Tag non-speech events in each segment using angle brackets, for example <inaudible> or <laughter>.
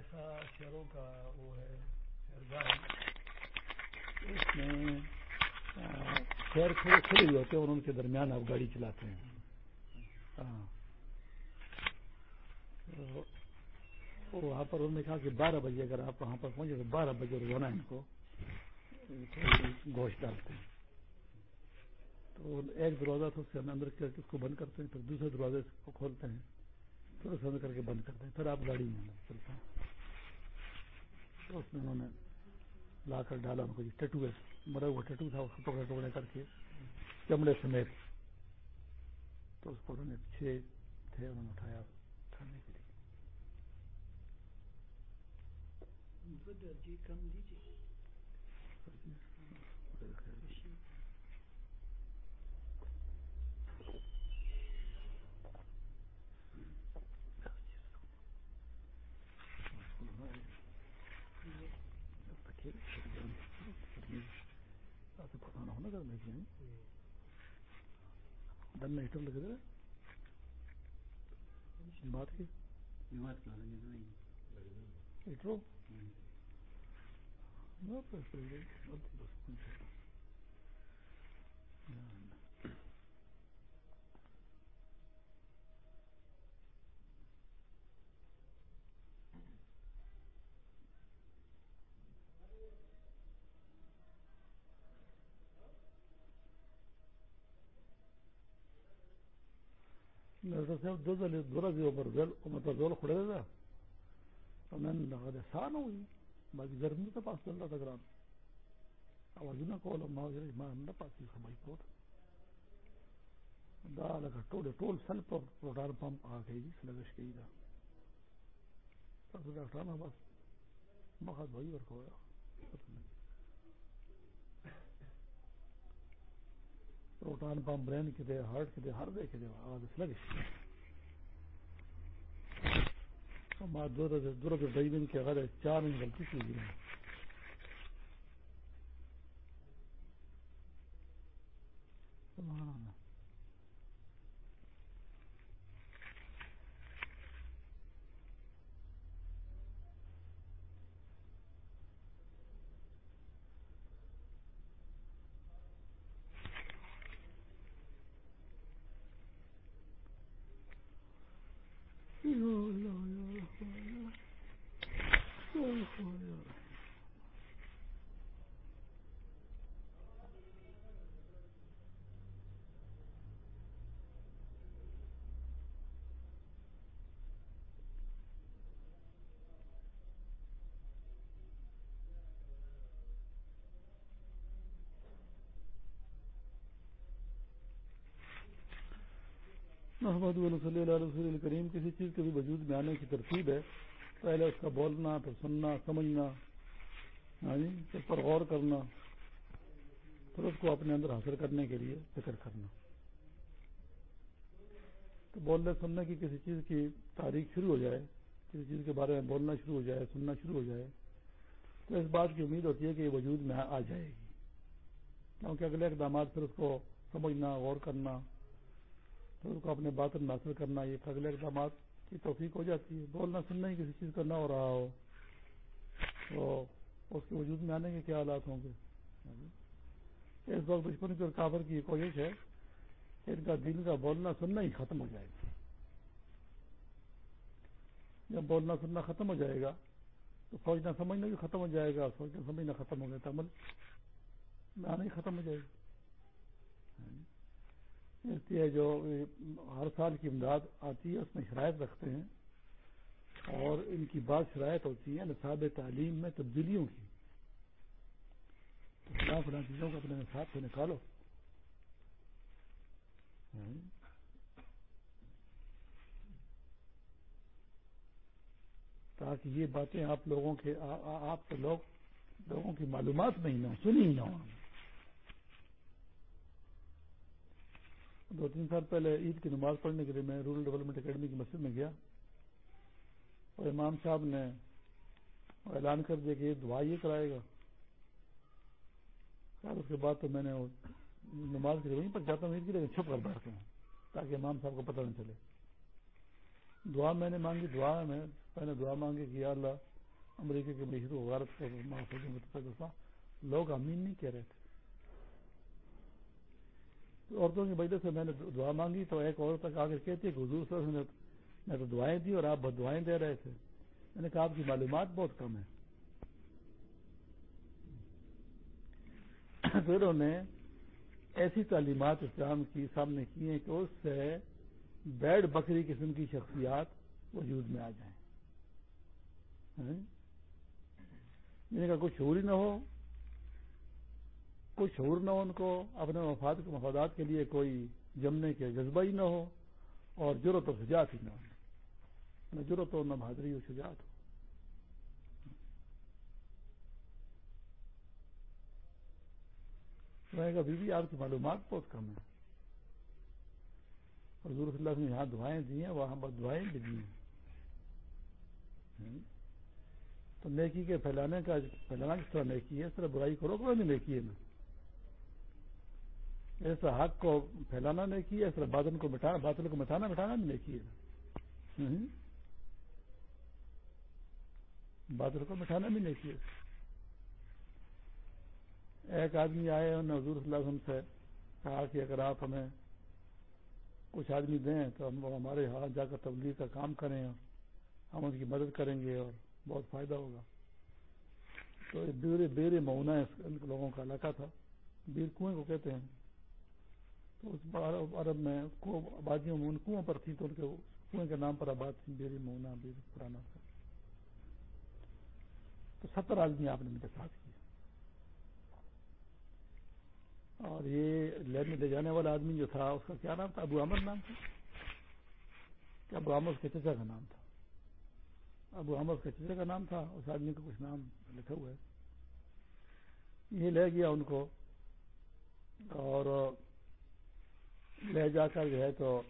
ایسا شہروں کا وہ ہے شہرگاہ اس میں شہر کھلے کھلے ہوئے ہوتے ہیں اور ان کے درمیان آپ گاڑی چلاتے ہیں۔ وہاں پر انہوں نے کہا کہ بارہ بجے اگر آپ وہاں پر پہنچے تو بارہ بجے روزانہ ان کو گوشت ڈالتے ہیں۔ تو ایک دروازہ تو اس کے اندر کر کے اس کو بند کرتے ہیں، پھر دوسرے دروازے کو کھولتے ہیں، پھر اس کر کے بند کرتے ہیں، پھر آپ گاڑی میں چلتے ہیں۔ تو اس میں انہوں نے لا کر ڈالا ان کو جی ٹٹو ہے۔ مرا ہوا ٹٹو تھا اس کو ٹکڑے ٹکڑے کر کے چمڑے سمیت۔ تو اس کو انہوں نے چھ تھے، انہوں نے اٹھایا کھانے کے لیے۔ لیجیے دن میں ہیٹر لگے بات کی؟ بات ہیٹرو زول کھڑے تھا تو میں نے لگا دے سان ہوئی باقی گرمی تو پاس چل رہا تھا گرام آواز نہ کول ماں پاس کی سمجھ پوت دا لگا ٹول ٹول سل پر روڈار پمپ آ گئی جی سلگش کی دا ڈاکٹر بس مخت بھائی اور پروٹان پمپ برین کے دے ہارٹ کے دے ہر دے کے دے آواز لگے سلگش دور دو کے دو چار دو دو دو دو محمد صلی اللہ علیہ وسلم کریم کسی چیز کے بھی وجود میں آنے کی ترتیب ہے، پہلے اس کا بولنا، پھر سننا، سمجھنا جی اس پر غور کرنا، پھر اس کو اپنے اندر حاصل کرنے کے لیے فکر کرنا۔ تو بولنے، سننے کی کسی چیز کی تاریخ شروع ہو جائے، کسی چیز کے بارے میں بولنا شروع ہو جائے، سننا شروع ہو جائے، تو اس بات کی امید ہوتی ہے کہ یہ وجود میں آ جائے گی۔ کیونکہ اگلے اقدامات پھر اس کو سمجھنا، غور کرنا پھر اس کو اپنے بات حاصل کرنا، یہ اگلے اقدامات کی توفیق ہو جاتی ہے۔ بولنا، سننا ہی کسی چیز کا نہ ہو رہا ہو۔ تو اس کے وجود میں آنے کے کیا حالات ہوں گے؟ اس وقت دشمن کی اور کابر کی یہ کوشش ہے کہ ان کا دل کا بولنا، سننا ہی ختم ہو جائے گا۔ جب بولنا، سننا ختم ہو جائے گا تو سوچنا، سمجھنا بھی ختم ہو جائے گا، سوچنا، سمجھنا ختم ہو گیا تو عمل میں آنا ہی ختم ہو جائے گا۔ اس لیے جو ہر سال کی امداد آتی ہے، اس میں شرائط رکھتے ہیں۔ اور ان کی بات شرائط ہوتی ہے نصاب تعلیم میں تبدیلیوں کی۔ فلاں فلاں چیزوں کو اپنے نصاب سے نکالو۔ ہاں۔ تاکہ یہ باتیں آپ لوگوں کے آپ لوگ، لوگوں کی معلومات میں ہی نہ سنی ہی نہ ہوں۔ دو تین سال پہلے عید کی نماز پڑھنے کے لیے میں رورل ڈیولپمنٹ اکیڈمی کی مسجد میں گیا اور امام صاحب نے اعلان کر دیا کہ یہ دعا یہ کرائے گا۔ اس کے بعد تو میں نے نماز کے لیے وہیں پر جاتا ہوں، عید کے لیے چھپ کر بیٹھتا ہوں تاکہ امام صاحب کو پتہ نہ چلے۔ دعا میں نے مانگی، دعا میں پہلے دعا مانگی کہ یا اللہ امریکہ کے معیشت و غارت کا لوگ امین نہیں کہہ رہے تھے۔ عورتوں کی وجہ سے میں نے دعا مانگی تو ایک عورت تک آگے کہتی ہے کہ حضور صلی اللہ علیہ وسلم میں تو دعائیں دی اور آپ بد دعائیں دے رہے تھے۔ میں نے کہا آپ کی معلومات بہت کم ہے پھر انہوں نے ایسی تعلیمات اسلام کی سامنے کی ہیں کہ اس سے بیڈ بکری قسم کی شخصیات وجود میں آ جائیں۔ ہاں؟ یعنی میں نے کہا کچھ شعور ہی نہ ہو۔ کچھ شعور نہ ہو ان کو، اپنے مفاد مفادات کے لیے کوئی جمنے کے جذبہ ہی نہ ہو اور ضرورت و سجاعت ہی نہ ہو۔ نہ ضرورت ہو، نہ بہادری ہو شجاعت ہو۔ میں بی آپ کی معلومات بہت کم ہیں۔ حضور صلی اللہ نے یہاں دعائیں دی ہیں، وہاں بس دعائیں بھی دی ہیں۔ تو نیکی کے پھیلانے کا، پھیلانا کس طرح نیکی ہے؟ اس طرح برائی کرو کرو نہیں نیکی ہے نا۔ اس طرح حق کو پھیلانا نیکی ہے اس طرح بادل کو مٹانا بادل کو مٹانا مٹانا بھی نیکی ہے بادل کو مٹانا بھی نیکی ہے ایک آدمی آئے، انہوں نے حضور صلی اللہ علیہ وسلم سے کہا کہ اگر آپ ہمیں کچھ آدمی دیں تو ہم ہمارے یہاں جا کر تبلیغ کا کام کریں اور ہم ان کی مدد کریں گے اور بہت فائدہ ہوگا۔ تو بیر بیر مونا ان لوگوں کا علاقہ تھا۔ بیر کنویں کو کہتے ہیں۔ تو اس عرب میں آبادیوں میں ان کنویں پر تھی تو ان کے کنویں کے نام پر آباد تھی بیر مونا بیر پرانا تو ستر آدمی آپ نے ان کے ساتھ کیا اور یہ لینے لے جانے والا آدمی جو تھا، اس کا کیا نام تھا؟ ابو احمد نام تھا؟ کیا ابو احمد اس کے چچا کا نام تھا؟ ابو احمد اس کے چچا کا نام تھا، اس آدمی کا کچھ نام لکھا ہوا ہے۔ یہ لے گیا ان کو اور لے جا کر جو ہے تو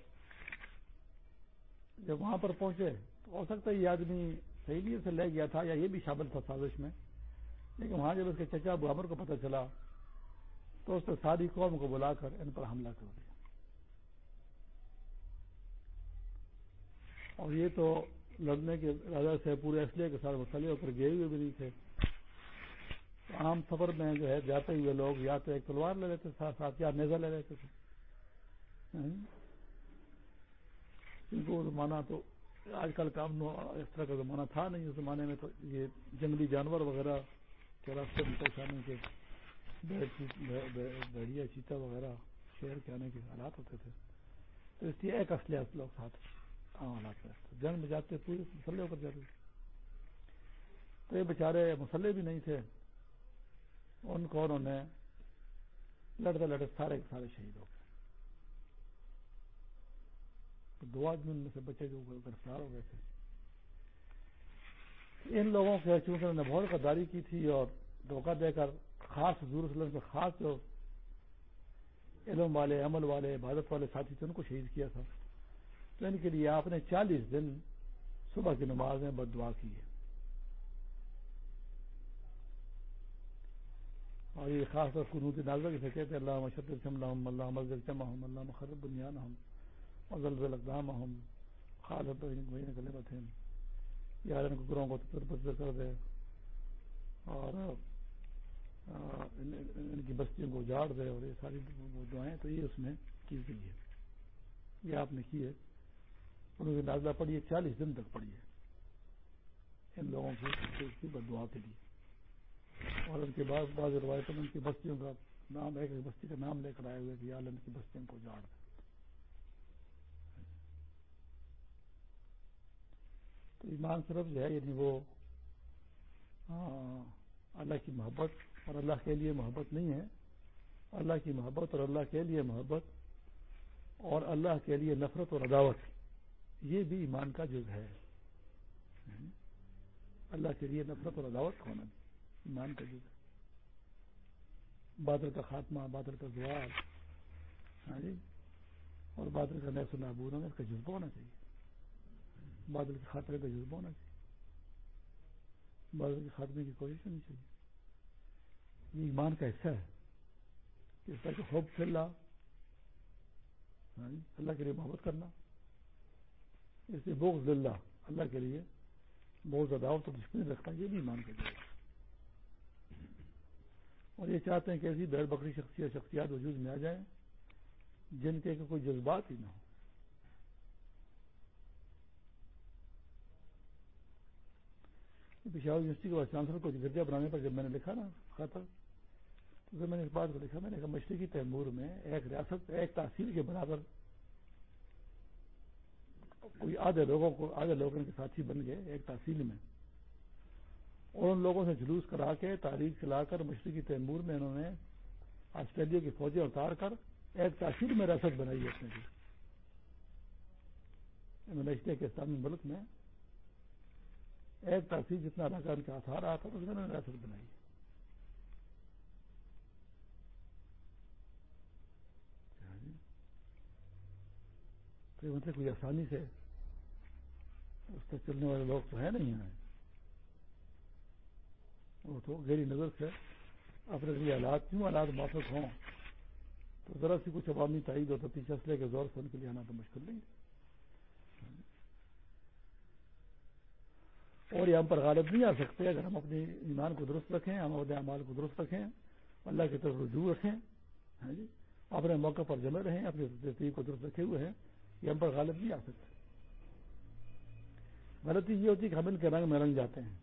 جب وہاں پر پہنچے، تو ہو سکتا ہے یہ آدمی صحیح لیے سے لے گیا تھا یا یہ بھی شامل تھا سازش میں، لیکن وہاں جب اس کے چچا ابو عمر کو پتہ چلا، تو اس نے ساری قوم کو بلا کر ان پر حملہ کر دیا۔ اور یہ تو لڑنے کے وجہ سے پورے اسلحے کے ساتھ مسئلے پر گئے ہوئے بھی نہیں تھے۔ عام سفر میں جو ہے، جاتے ہوئے لوگ یا تو ایک تلوار لے لیتے ساتھ ساتھ یا نیزا لے لیتے تھے۔ ان کو زمانہ تو آج کل کام اس طرح کا زمانہ تھا نہیں، اس زمانے میں تو یہ جنگلی جانور وغیرہ کے راستے میں پہنچانے کے بھیڑیا چیتا وغیرہ، شہر کے آنے کے حالات ہوتے تھے۔ تو اس لیے ایک اصلیہ لوگ ساتھ عام حالات میں۔ جنگ میں جاتے، پورے مسلح ہو کر جاتے۔ تو یہ بیچارے مسلح بھی نہیں تھے۔ ان کو انہوں نے لڑتے لڑتے سارے سارے شہید ہو گئے۔ دو آدمی ان میں سے بچے جو گرفتار ہو گئے تھے۔ ان لوگوں کے چونکہ انہوں نے بہت غداری کی تھی اور دھوکہ دے کر خاص حضور صلی اللہ علیہ وسلم کے خاص جو علم والے، عمل والے، عبادت والے ساتھی تھے، ان کو شہید کیا تھا۔ تو ان کے لیے آپ نے چالیس دن صبح کی نماز میں بد دعا کی ہے۔ اور یہ خاص طور قنوت نازر سے کہتے اللہ مشد اللہ اللہ مسجد چما اللہ مخرب بنیان ہم وزلزل اقدام ہم خالد گلے بتیں یار ان کو گروہوں کو تر کر دے اور ان کی بستیوں کو اجاڑ دے اور یہ ساری دعائیں تو یہ اس میں کی گئی ہے یہ آپ نے کی ہے۔ انہوں نے نازلہ پڑھی ہے، چالیس دن تک پڑھی ہے۔ ان لوگوں کی بد دعا کے لیے۔ اور ان کے بعد بعض روایتوں میں ان کی بستیوں کا نام، ایک بستی کا نام لے کر آئے ہوئے کہ یا ان کی بستیوں کو اجاڑ دے۔ تو ایمان صرف جو ہے یعنی وہ ہاں، اللہ کی محبت اور اللہ کے لیے محبت نہیں ہے۔ اللہ کی محبت اور اللہ کے لیے محبت اور اللہ کے لیے نفرت اور عداوت، یہ بھی ایمان کا جز ہے۔ اللہ کے لیے نفرت اور عداوت ہونا ایمان کا جز ہے۔ بادل کا خاتمہ بادل کا زوال ہاں جی اور بادل کا نیس و نابود ہونا اس کا جذبہ ہونا چاہیے بادل کے خاتمے کا جذبہ ہونا چاہیے۔ بادل کے خاتمے کی کوشش ہونی چاہیے۔ یہ ایمان کا حصہ ہے کہ اس طرح خوب چل رہا اللہ کے لیے محبت کرنا، اس لیے بغض اللہ اللہ کے لیے بہت زیادہ تو دشمنی رکھتا یہ بھی مان کے جائے اور یہ چاہتے ہیں کہ ایسی بیڑ بکری شخصیت، شخصیات وجود میں آ جائیں جن کے کوئی جذبات ہی نہ ہو پشاور یونیورسٹی کے وائس چانسلر کو گرجا بنانے پر جب میں نے لکھا نا خطر تو پھر میں نے اس بات کو لکھا، میں نے کہا مشرقی تیمور میں ایک ریاست، ایک تحصیل کے برابر کوئی آدھے لوگوں کو، آدھے لوگوں کے ساتھی بن گئے ایک تحصیل میں۔ اور ان لوگوں سے جلوس کرا کے تاریخ چلا کر مشرقی تیمور میں انہوں نے آسٹریلیا کی فوجیں اتار کر ایک تحصیل میں ریاست بنائی ہے اپنے کی ملیشیا کے اسلامی ملک میں ایک تحصیل جتنا علاقہ ان کا آسار آتا تھا اس میں نے ریاست بنائی تو مطلب کوئی آسانی سے اس سے چلنے والے لوگ تو ہے نہیں ہیں۔ وہ تو گہری نظر سے اپنے لیے حالات کیوں حالات موافق ہوں؟ تو ذرا سی کچھ عوامی تائید ہوتا پیچھے اسلحے کے زور سے ان کے لیے آنا تو مشکل نہیں ہے۔ اور یہ ہم پر غالب نہیں آ سکتے اگر ہم اپنے ایمان کو درست رکھیں، ہم اپنے اعمال کو درست رکھیں، اللہ کی طرف رجوع رکھیں ہاں جی؟ اپنے موقع پر جمع رہیں، اپنی ترتیب کو درست رکھے ہوئے ہیں یہ ہم پر غالب نہیں آ سکتے۔ غلطی یہ ہوتی ہے کہ ہم ان کے رنگ میں رنگ جاتے ہیں۔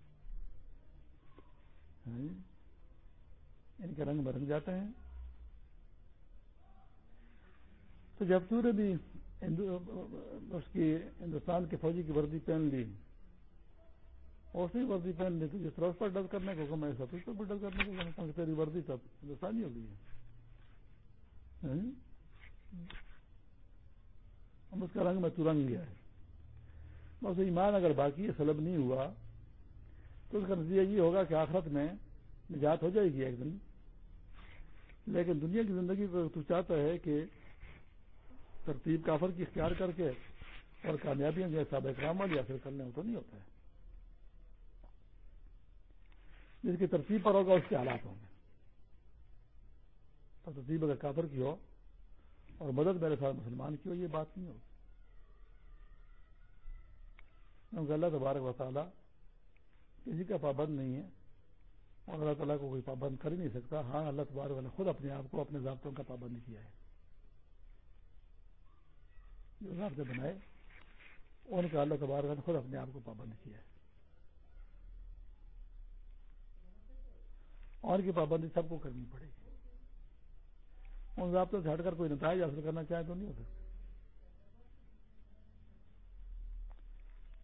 ہاں جی؟ ان کے رنگ میں رنگ جاتے ہیں۔ تو جب تو نے بھی اس کی ہندوستان کے فوجی کی وردی پہن لی اور سی وردی پہن لی تو جس طرح اس پر ڈر کرنے کو میں سب اس پر ڈر کرنے کو تیری وردی تب ہندوستانی ہو گئی ہے ہم اس کا رنگ میں ترنگ گیا ہے۔ بس ایمان اگر باقی سلب نہیں ہوا، تو اس کا نتیجہ یہ ہوگا کہ آخرت میں نجات ہو جائے گی ایک دن۔ لیکن دنیا کی زندگی کو تو چاہتا ہے کہ ترتیب کافر کی اختیار کر کے اور کامیابیاں جو ہے اکرام والی حاصل کرنے ہو تو نہیں ہوتا ہے۔ جس کی ترتیب پر ہوگا اس کے حالات ہوں گے۔ تو ترتیب اگر کافر کی ہو اور مدد میرے ساتھ مسلمان کی ہو، یہ بات نہیں ہوگی۔ کیونکہ اللہ تبارک و تعالیٰ کسی کا پابند نہیں ہے اور اللہ تعالیٰ کو کوئی پابند کر ہی نہیں سکتا۔ ہاں اللہ تبارک نے خود اپنے آپ کو اپنے ضابطوں کا پابند کیا ہے۔ جو ضابطے بنائے، ان کا اللہ تبارک نے خود اپنے آپ کو پابند کیا ہے۔ اور کی پابندی سب کو کرنی پڑے گی۔ ان ضابطوں سے ہٹ کر کوئی نتائج حاصل کرنا چاہے تو نہیں ہو سکتا۔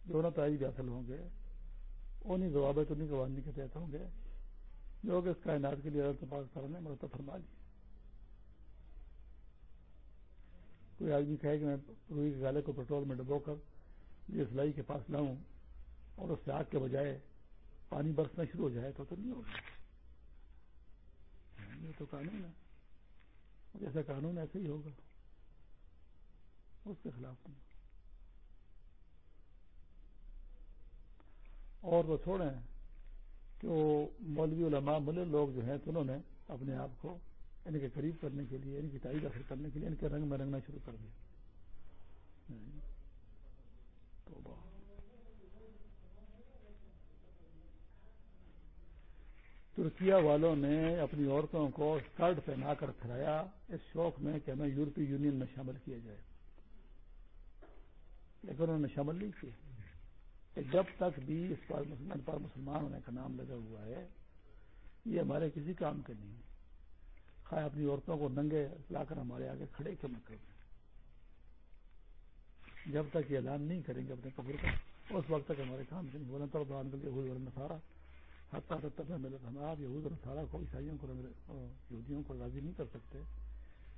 جو نتائج حاصل ہوں گے انہیں ضوابط انہیں قوانین کے تحت ہوں گے، جو کہ اس کائنات کے لیے پاس کرنے مرتب فرما لی کوئی آدمی کہے کہ میں روئی کے گالے کو پیٹرول میں ڈبو کر یہ سلائی کے پاس لاؤں اور اس سے آگ کے بجائے پانی برسنا شروع ہو جائے تو تو نہیں ہوگا۔ یہ تو قانون ہے۔ جیسا قانون ایسے ہی ہوگا۔ اس کے خلاف نہیں۔ اور وہ چھوڑیں کہ وہ مولوی علماء ملے، لوگ جو ہیں، تو انہوں نے اپنے آپ کو ان کے قریب کرنے کے لیے، ان کی تائید حاصل کرنے کے لیے، ان کے رنگ میں رنگنا شروع کر دیا۔ تو ترکیا والوں نے اپنی عورتوں کو اسکرٹ پہنا کر کھلایا، اس شوق میں کہ ہمیں یورپی یونین میں شامل کیا جائے۔ لیکن انہوں نے شامل نہیں کیا۔ کہ جب تک بھی اس پر مسلمان پر مسلمان ہونے کا نام لگا ہوا ہے، یہ ہمارے کسی کام کے نہیں خواہ اپنی عورتوں کو ننگے لا کر ہمارے آگے کھڑے کیوں کر جب تک یہ اعلان نہیں کریں گے اپنے قبر کا، اس وقت تک ہمارے کام سے نہیں۔ بولنا تو بان کر حتیٰ تب تک ملے ہم آپ یہود نسارا کو عیسائیوں کو یہودیوں کو راضی نہیں کر سکتے۔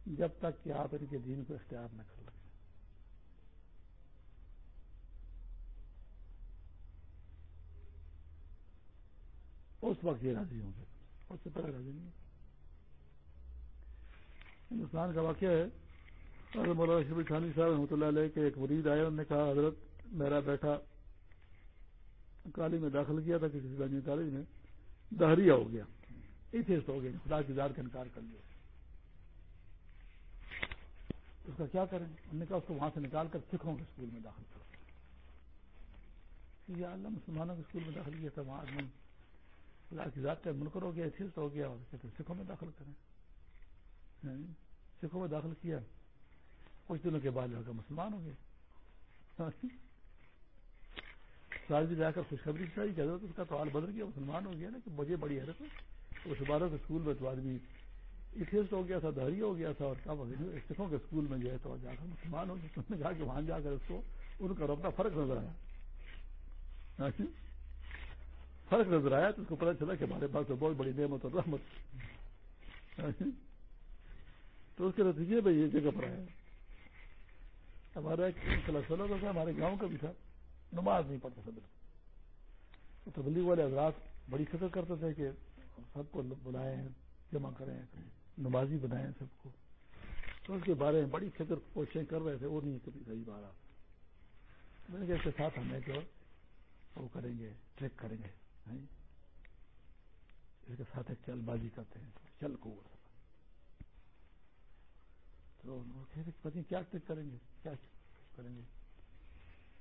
جب تک کہ آپ ان کے دین کو اختیار نہ کر لیں۔ اس وقت یہ راضی ہوں گے۔ اس سے پہلے راضی نہیں ہندوستان کا واقعہ ہے، حضرت مولانا شبی خانی صاحب رحمۃ اللہ علیہ کے ایک مرید آئے، انہوں نے کہا، حضرت، میرا بیٹا کالج میں داخل کیا تھا، کسی دانی کالج میں۔ دہریا ہو گیا۔ ایتھیسٹ ہو گیا خدا کی دار کا انکار کر لیا۔ اس کا کیا کریں؟ انہوں نے کہا اس کو وہاں سے نکال کر سکھوں کے اسکول میں داخل کرو۔ یا اللہ، مسلمانوں کے اسکول میں داخل کیا تھا۔ وہاں آدمی اللہ کی ذات کا منکر ہو گیا، ایتھیسٹ ہو گیا اور کہتے سکھوں میں داخل کریں۔ یعنی سکھوں میں داخل کیا۔ کچھ دنوں کے بعد لڑکا مسلمان ہو گیا۔ ہاں جی؟ جی جا کر خوشخبری چاہیے کہ حضرت اس کا تو حال بدل گیا، مسلمان ہو گیا نا کہ مجھے بڑی حیرت ہے اس بارہ کے اسکول میں تو آدمی ایتھیسٹ ہو گیا تھا، دہری ہو گیا تھا اور کیا سکھوں کے اسکول میں جو ہے تو جا کر مسلمان ہو گیا۔ نے کہا کہ وہاں جا کر اس کو ان کا ربطہ فرق نظر آیا۔ ہاں جی؟ فرق نظر آیا تو اس کو پتا چلا کہ ہمارے پاس تو بہت بڑی نعمت اور رحمت۔ ہاں جی؟ تو اس کے نتیجے میں یہ جگہ پر آیا۔ ہمارا ایک سولہ تھا ہمارے گاؤں کا بھی تھا۔ نماز نہیں پڑتا تھا بالکل۔ تبلیغ والے حضرات بڑی فکر کرتے تھے کہ سب کو بلائیں جمع کریں، نمازی بنائیں سب کو۔ تو اس کے بارے میں بڑی فکر کوششیں کر رہے تھے، وہ نہیں کبھی صحیح بارہ۔ میں نے کہا اس کے ساتھ ہمیں جو وہ کریں گے، ٹریک کریں گے۔ اس کے ساتھ ایک چل بازی کرتے ہیں۔ چل کو۔ تو پتہ کیا ٹریک کریں گے، کیا کریں گے۔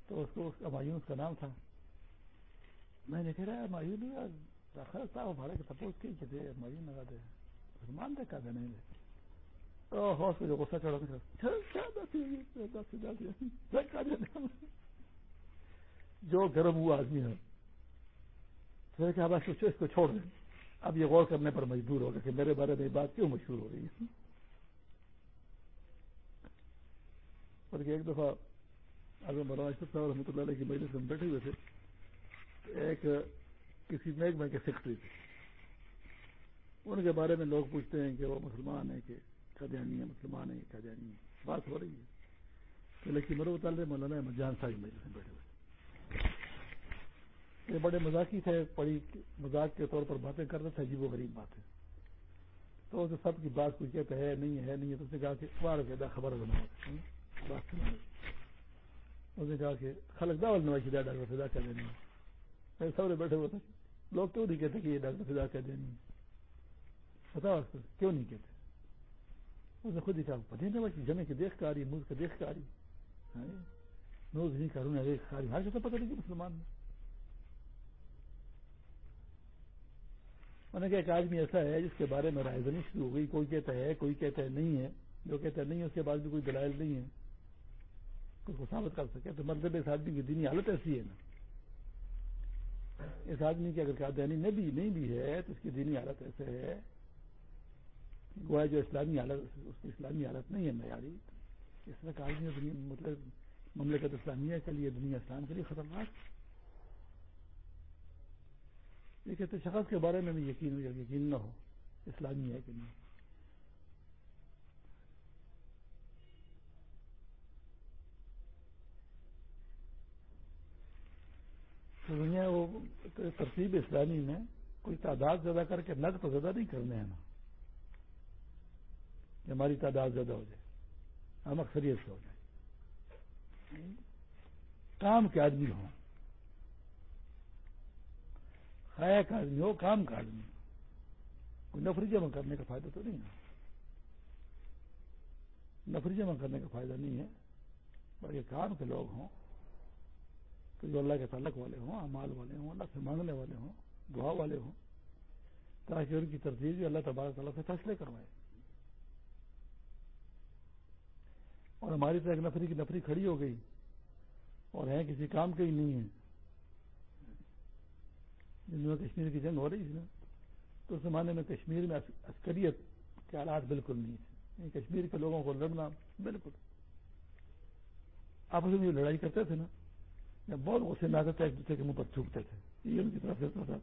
تو اس کو اس مایون اس کا نام تھا۔ میں نے کہہ رہا مایون خرچ تھا بھاڑے کے تپوس کی کہ مایون لگا دے۔ مان دے کا دے نہیں دے تو ہوش کو جو غصہ چڑھا جو گرم ہوا آدمی ہے۔ پھر کہ بس اس کو چھوڑ دیں۔ اب یہ غور کرنے پر مجبور ہوگا کہ میرے بارے میں بات کیوں مشہور ہو رہی ہے؟ بلکہ ایک دفعہ اگر مولانا اشرف صاحب رحمۃ اللہ علیہ کی مجلس میں بیٹھے ہوئے تھے، ایک کسی محکمے کے سیکرٹری تھے۔ ان کے بارے میں لوگ پوچھتے ہیں کہ وہ مسلمان ہیں کہ قدیانی ہے مسلمان ہے قدیانی ہے بات ہو رہی ہے۔ لیکن مرو تعالیٰ مولانا جان صاحب مجلس میں بیٹھے ہوئے یہ بڑے مذاقی تھے، بڑی مذاق کے طور پر باتیں کرتے تھے، عجیب و غریب باتیں تو اسے سب کی بات کوئی کہتے ہے، نہیں ہے نہیں ہے، تو اس نے کہا کہ اخبار کہتا خبر بنا بات سنا اس نے کہا کہ خلق داول نواز دا ڈاکٹر فضا کہہ دینی۔ میں سب بیٹھے ہوئے تھے۔ لوگ کیوں نہیں کہتے کہ یہ ڈاکٹر فضا کہہ دینی؟ بتاؤ کیوں نہیں کہتے؟ اس نے خود ہی کہا، پتہ نہیں جمے کی دیکھ کا آ رہی موز کا دیکھ کا آ رہی ہاں جی۔ نوز نہیں کروں ہر جگہ پتہ نہیں کہ مسلمان میں انہوں نے کہا، ایک آدمی ایسا ہے جس کے بارے میں رائے دنی شروع ہو گئی۔ کوئی کہتا ہے، کوئی کہتا ہے نہیں ہے۔ جو کہتا ہے نہیں ہے، اس کے بعد بھی کوئی دلائل نہیں ہے۔ اس کو ثابت کر سکے تو مطلب اس آدمی کی دینی حالت ایسی ہے نا۔ اس آدمی کی اگر دینی نہیں بھی نہیں بھی ہے تو اس کی دینی حالت ایسے ہے۔ گویا جو اسلامی حالت، اس کی اسلامی حالت نہیں ہے معیاری۔ اس طرح کا آدمی مطلب مملکت اسلامیہ کے لیے، دنیا اسلام کے لیے خطرناک۔ یہ کہتے شخص کے بارے میں بھی یقین ہو یقین نہ ہو، اسلامی ہے کہ نہیں۔ دنیا وہ ترتیب اسلامی میں کوئی تعداد زیادہ کر کے نق تو زیادہ نہیں کرنے ہیں نا۔ کہ ہماری تعداد زیادہ ہو جائے۔ ہم اکثریت سے ہو جائے کام کے آدمی ہوں۔ کھایا کا آدمی ہو، کام کا آدمی۔ کوئی نفری جمع کرنے کا فائدہ تو نہیں ہے۔ نفری جمع کرنے کا فائدہ نہیں ہے، بلکہ کام کے لوگ ہوں۔ تو جو اللہ کے تعلق والے ہوں امال والے ہوں، اللہ سے مانگنے والے ہوں، دعا والے ہوں، تاکہ ان کی ترتیب اللہ تبارک تعالیٰ سے فیصلے کروائے۔ اور ہماری طرح ایک نفری کی نفری کھڑی ہو گئی اور ہیں کسی کام کے ہی نہیں ہے جن میں کشمیر کی جنگ ہو رہی تھی نا، تو اس زمانے میں کشمیر میں عسکریت کے حالات بالکل نہیں تھے۔ یعنی کشمیر کے لوگوں کو لڑنا بالکل۔ آپس میں جو لڑائی کرتے تھے نا یا بہت غصے میں آتے تھے ایک دوسرے کے منہ پر چھوٹتے تھے۔ یہ ان کی طرف سے تھا۔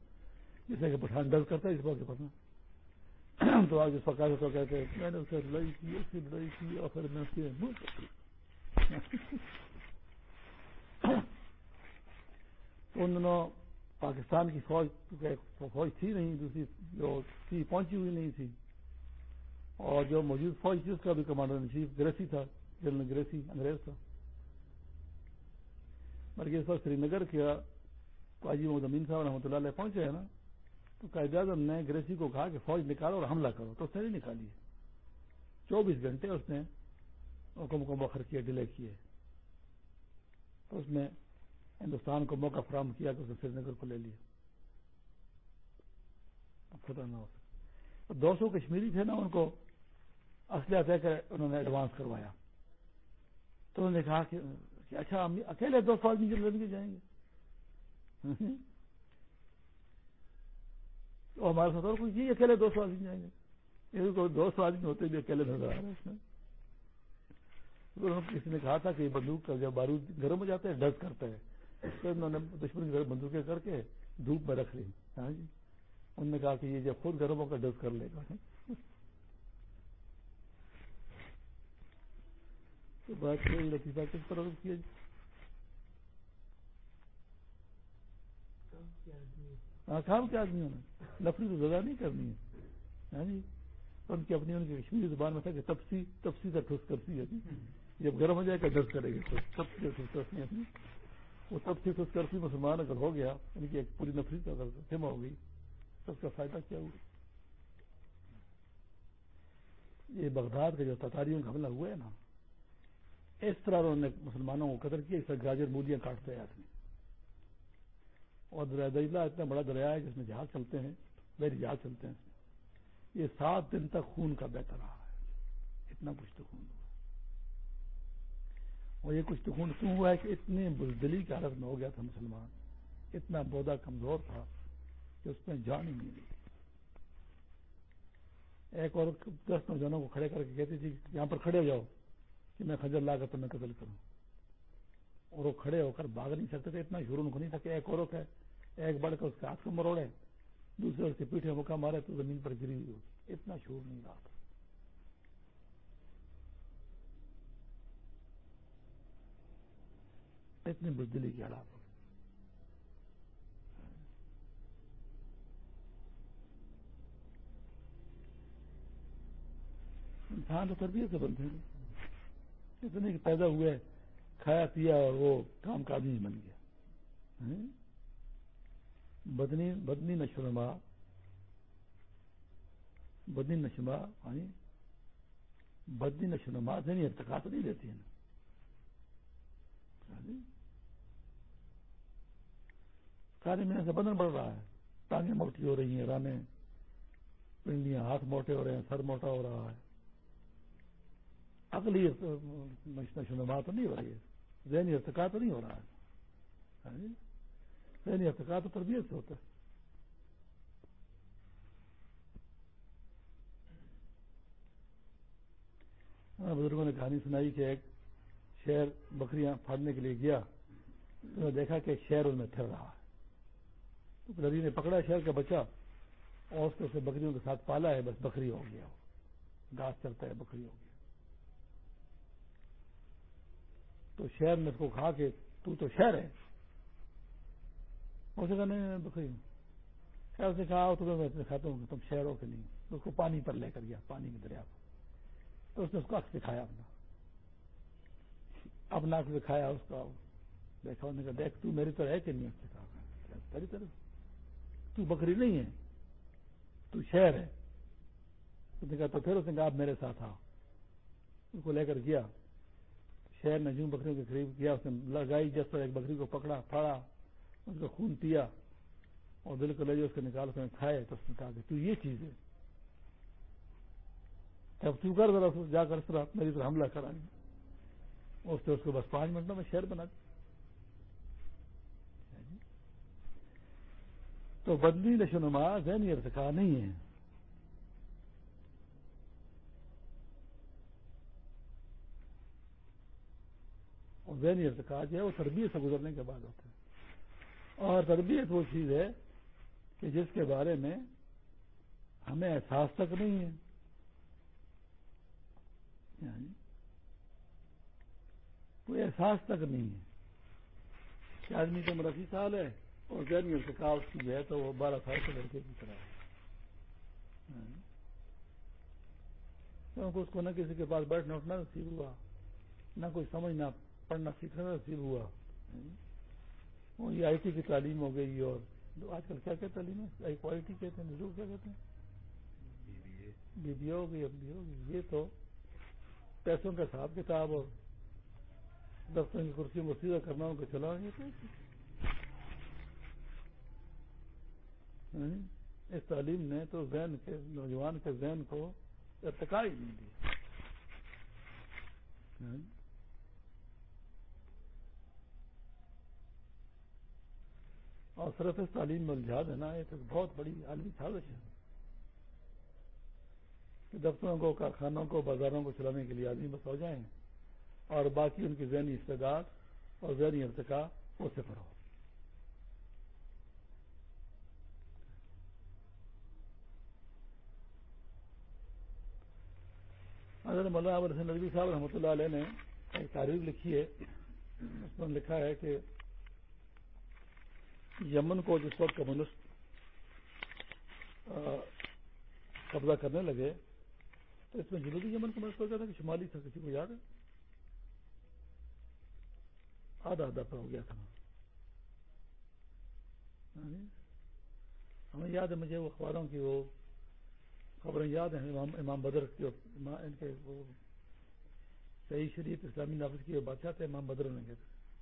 جیسے کہ پٹھان ڈر کرتا ہے، اس موقع پر نا۔ <clears throat> تو آج اس پکا تو کہتے میں نے اس سے لڑائی کی، اس کی لڑائی کی اور پھر میں اس کے <clears throat> تو ان دنوں پاکستان کی فوج فوج تھی نہیں، دوسری جو تھی، پہنچی ہوئی نہیں تھی۔ اور جو موجود فوج تھی، اس کا بھی کمانڈر ان چیف گریسی تھا، جنرل گریسی انگریز تھا۔ بلکہ اس وقت سری نگر کیا قاجی محمد امین صاحب رحمۃ اللہ علیہ پہنچے ہیں نا، تو قائد اعظم نے گریسی کو کہا کہ فوج نکالو اور حملہ کرو، تو اس نے نہیں نکالی۔ چوبیس گھنٹے اس نے حکم کو مخر کیا، ڈیلے کیے۔ تو اس میں ہندوستان کو موقع فراہم کیا کہ اس نے سری نگر کو لے لیا۔ فتح نہ ہو سکتا۔ دو سو کشمیری تھے نا، ان کو اسلحہ دے کر انہوں نے ایڈوانس کروایا۔ تو انہوں نے کہا کہ اچھا ہم اکیلے دو سو آدمی لڑ کے جائیں گے۔ تو ہمارے ساتھ اور کوئی اکیلے دو سو آدمی جائیں گے۔ دو سو آدمی ہوتے بھی اکیلے نظر آ رہے ہیں اس میں کسی نے کہا تھا کہ بندوق کا جب بارود گرم ہو جاتا ہے، ڈز کرتا ہے۔ تو انہوں نے دشمن کی بندوقیں کر کے دھوپ میں رکھ لی۔ ہاں جی؟ انہوں نے کہا کہ یہ جب خود گرم ہو کر ڈز کر لے گا۔ تو بات لطیفہ کس طرح کیا جی ہاں کام کیا آدمی ہونا نفری تو زیادہ نہیں کرنی ہے جی ان کی اپنی، ان کی کشمیری زبان میں تھا کہ تپسی تپسی کا ٹھوس کرتی ہے۔ جب گرم ہو جائے گا ڈر کرے گا۔ تب سے کرتی اپنی وہ تب سے ٹھوس کرتی مسلمان اگر ہو گیا، ان کی ایک پوری نفری اگر جمع ہو گئی، تو اس کا فائدہ کیا ہوا؟ یہ بغداد کا جو تتاریوں کا حملہ ہوا ہے نا اس طرح انہوں نے مسلمانوں کو قدر کیا، اس طرح گاجر مولیاں کاٹتے ہیں آدمی۔ اور دریا دجلہ اتنا بڑا دریا ہے جس میں جہاز چلتے ہیں میری جہاز چلتے ہیں۔ یہ سات دن تک خون کا بہتر رہا ہے۔ اتنا کچھ تو خون ہوا۔ اور یہ کچھ تو خون کیوں ہوا ہے کہ اتنی بزدلی کی حالت میں ہو گیا تھا مسلمان۔ اتنا بودا کمزور تھا کہ اس میں جان ہی نہیں ایک اور دس نوجوانوں کو کھڑے کر کے کہتی تھی یہاں پر کھڑے ہو جاؤ۔ کہ میں خجر لا کر تمہیں قتل کروں۔ اور وہ کھڑے ہو کر بھاگ نہیں سکتے تھے، اتنا شروع نہیں تھا کہ ایک اور ہے، ایک بڑھ کر اس کے ہاتھ کو مروڑے دوسرے اس کے پیٹھے موقع مارے تو زمین پر گری ہوئی۔ ہوتی اتنا شور نہیں رہا تھا۔ اتنی بزدلی کی حالات انسان تو تربیت سے بنتے ہیں۔ اتنے پیدا ہوئے، کھایا پیا اور وہ کام کا آدمی بن گیا۔ بدنی بدنی نشما بدنی نشما یعنی بدنی نشما نہیں ارتقا تو نہیں دیتی ہے سارے مہینے سے بدن بڑھ رہا ہے۔ ٹانگیں موٹی ہو رہی ہیں رانے پنڈیاں ہاتھ موٹے ہو رہے ہیں، سر موٹا ہو رہا ہے۔ اگلی نشما تو نہیں ہو رہی ہے۔ ذہنی ارتقا تو نہیں ہو رہا ہے۔ ہاں جی؟ ذہنی ارتقا تو تربیت سے ہوتا ہے۔ ہاں، بزرگوں نے کہانی سنائی کہ ایک شہر بکریاں پھاڑنے کے لیے گیا۔ تو دیکھا کہ شہر ان میں پھر رہا ہے۔ تو ندی نے پکڑا شہر کا بچہ اور اس کو بکریوں کے ساتھ پالا ہے، بس بکری ہو گیا گاس چلتا ہے، بکری ہو گیا۔ تو شہر نے اس کو کہا کہ تو تو شہر ہے۔ اسے کہا نہیں بکری۔ ہوں خیر سے کہا تو میں کھاتا ہوں تم شہر ہو کہ نہیں۔ تو اس کو پانی پر لے کر گیا، پانی میں دریا کو تو اس نے اس کو عکس دکھایا اپنا۔ اپنا عکس دکھایا اس کا۔ دیکھا، انہوں نے کہا، دیکھ، تو میری طرح ہے کہ نہیں اس سے کہا تیری طرح۔ تو بکری نہیں ہے، تو شہر ہے۔ اس نے کہا، تو پھر اس نے کہا، آپ میرے ساتھ آ اس کو لے کر گیا۔ شہر نے جوں بکریوں کے قریب کیا، اس نے لگائی، جس پر ایک بکری کو پکڑا، پھاڑا، اس کا خون پیا اور دل کو لے جو اس کو نکال کر کھائے، تو اس نے کہا کہ تو یہ چیز ہے۔ اب تو کر، ذرا جا کر طرح میری طرح حملہ کرا اس نے اس کو بس پانچ منٹوں میں شہر بنا دیا۔ تو بدنی نشو نما ذہنی ارتقا نہیں ہے۔ اور ذہنی ارتقا جو ہے وہ تربیت سے گزرنے کے بعد ہوتا ہے اور تربیت وہ چیز ہے کہ جس کے بارے میں ہمیں احساس تک نہیں ہے۔ یعنی کوئی احساس تک نہیں ہے کہ آدمی تو مرسی سال ہے اور ذہنی ارتقا اس کی ہے تو وہ بارہ سال کے لڑکے کی طرح ہے۔ یعنی کیونکہ اس کو نہ کسی کے پاس بیٹھنا اٹھنا نصیب ہوا، نہ کوئی سمجھنا پڑھنا سیکھنا نصیب ہوا۔ یہ آئی ٹی کی تعلیم ہو گئی اور آج کل کیا کیا تعلیم ہے؟ آئی کوالٹی کہتے ہیں کیا کہتے ہیں؟ بی بی ہو گئی ایم بی ہو گئی۔ یہ تو پیسوں کا حساب کتاب اور دفتروں کی کرسی کو سیدھا کرنا ان کو چلا۔ ہاں جی؟ اس تعلیم نے تو ذہن کے نوجوان کے ذہن کو ارتقا ہی نہیں دیا ہاں جی؟ اور صرف اس تعلیم میں الجھا دینا، یہ تو بہت بڑی عالمی سازش ہے کہ دفتروں کو، کارخانوں کو، بازاروں کو چلانے کے لیے آدمی بس ہو جائیں اور باقی ان کی ذہنی استعداد اور ذہنی ارتقا وہ صفر ہو۔ حضرت مولانا ابو حسن ندوی صاحب رحمۃ اللہ علیہ نے ایک تاریخ لکھی ہے، اس میں لکھا ہے کہ یمن کو جس وقت کمیونسٹ قبضہ کرنے لگے، تو اس میں جنوبی یمن کمیونسٹ ہو گیا تھا کہ شمالی تھا، کسی کو یاد ہے؟ آدھا آدھا پر ہو گیا تھا۔ یعنی ہمیں یاد ہے، مجھے وہ اخباروں کی وہ خبریں یاد ہیں، امام امام بدر کی ان کے وہ صحیح شریف اسلامی نافذ کی بادشاہ تھے، امام بدر نے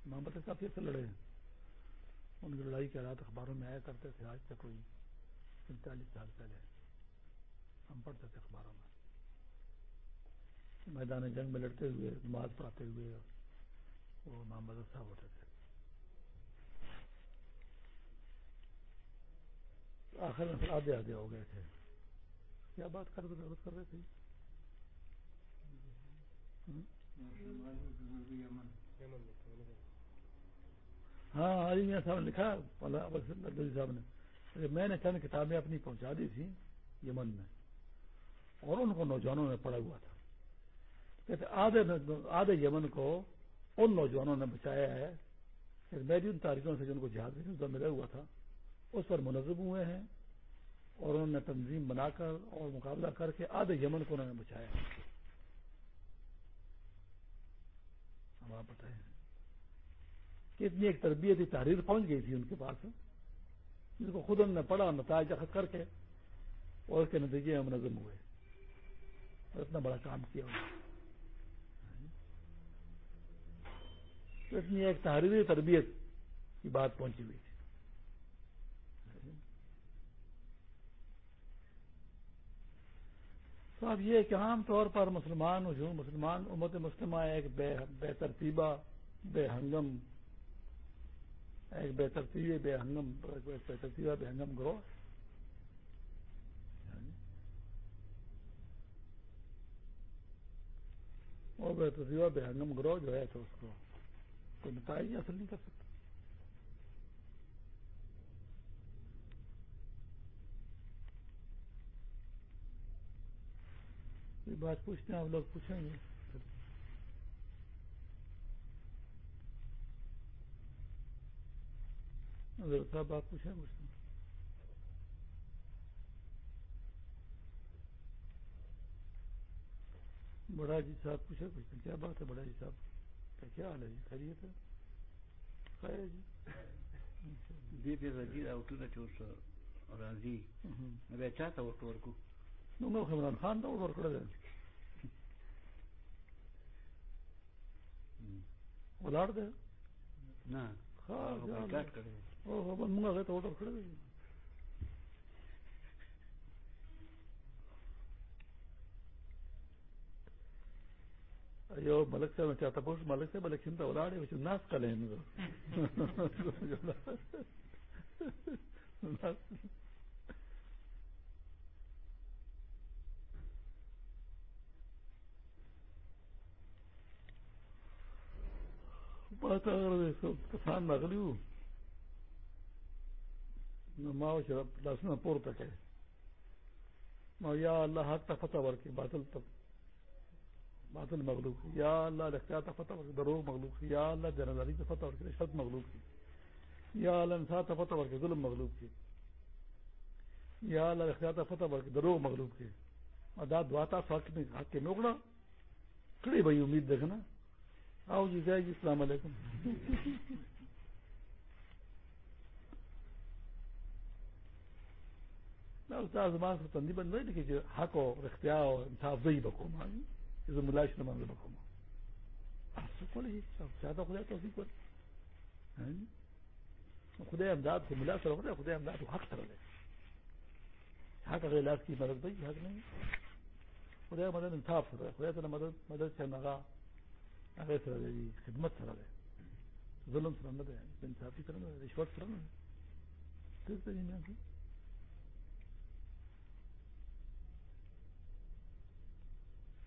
امام بدر کافی اچھے لڑے ہیں۔ ان کی لڑائی کے حالات اخباروں میں آیا کرتے تھے، آج تک کوئی پینتالیس سال پہلے ہم پڑھتے تھے اخباروں میں۔ میدان جنگ میں لڑتے ہوئے، نماز پڑھاتے ہوئے وہ امام بدر صاحب ہوتے تھے۔ آخر میں آدھے آدھے ہو گئے تھے۔ کیا بات کر رہے تھے؟ ہاں علی میاں صاحب نے لکھا صاحب نے میں نے چند کتابیں اپنی پہنچا دی تھی یمن میں، اور ان کو نوجوانوں نے پڑھا ہوا تھا۔ کہتے، آدھے آدھے یمن کو ان نوجوانوں نے بچایا ہے پھر میں بھی ان تاریخوں سے جن کو جہاد ملا ہوا تھا، اس پر منظم ہوئے ہیں، اور انہوں نے تنظیم بنا کر اور مقابلہ کر کے آدھے یمن کو انہوں نے بچایا اب آپ بتائیں۔ اتنی ایک تربیتی تحریر پہنچ گئی تھی ان کے پاس۔ جس کو خود انہوں نے پڑھا، نتائج اخذ کر کے اور اس کے نتیجے میں منظم ہوئے۔ اور اتنا بڑا کام کیا انہوں تو اتنی ایک تحریری تربیت کی بات پہنچی ہوئی تھی۔ تو اب یہ کہ عام طور پر مسلمان جو، مسلمان امت مسلمہ ایک بے ترتیبہ، بے ہنگم ایک بے ترتیب بے ہنگم بے ترتیبہ بے ہنگم گروہ اور بے ترتیبہ بے ہنگم گروہ جو ہے تو اس کو کوئی نتائج حاصل نہیں کر سکتا بات پوچھتے ہیں آپ لوگ پوچھیں گے صاحب آپ پوچھیں پوچھتے ہیں بڑا جی صاحب پوچھے پوچھتے کیا بات ہے بڑا جی صاحب؟ کیا حال ہے جی؟ خیریت ہے؟ خیر جی۔ دا نو عمران خان ته ور کړل ولاړ دی نه ها ګټ کړی او هو موږ هغه ته ور کړل یو ملک صاحب چاته پوښ ملک صاحب الیکشن ته ولاړ چې ناس کله نه بات اگر کسان راغلی وو نو ما چې لاسونه پورته کړي نو یا الله حق ته فتح ورکړي باطل ته باطل مغلوب یا اللہ الاختیار ته فتح ورکړي دروغ مغلوب یا الله جنرالي ته فتح ورکړي شرط مغلوب کړي یا الله انصاف ته فتح ورکړي ظلم مغلوب کړي یا الله اختیار ته فتح ورکړي دروغ مغلوب کړي دا دعا تاسو حق کې حق کې نوکړه کړي به امید ده کنه آؤ جی جائے جی السلام علیکم۔ <laughs> استاد زمان کو تندی بند نہیں کہ حق ہو اختیار ہو انصاف وہی بکو مان جسے ملاش نہ مانگے بکو زیادہ خدا تو خدا امداد کو ملا سر خدا امداد کو حق کر لے حق اگر علاج کی مدد بھائی حق نہیں۔ خدا مدد انصاف سر ہے خدا تعالیٰ مدد مدد سے نگا اگر سر ہے جی خدمت سر ہے ظلم سر نہ انصافی سر رشوت سر نہ ہے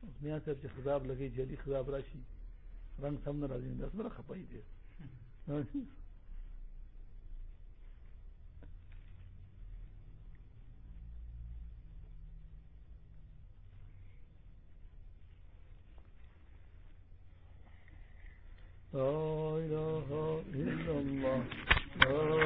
اس میں سے جی خداب لگی، جیلی خداب راشی، رنگ سامنے راجی دس میرا کھپائی دے لا إله إلا الله لا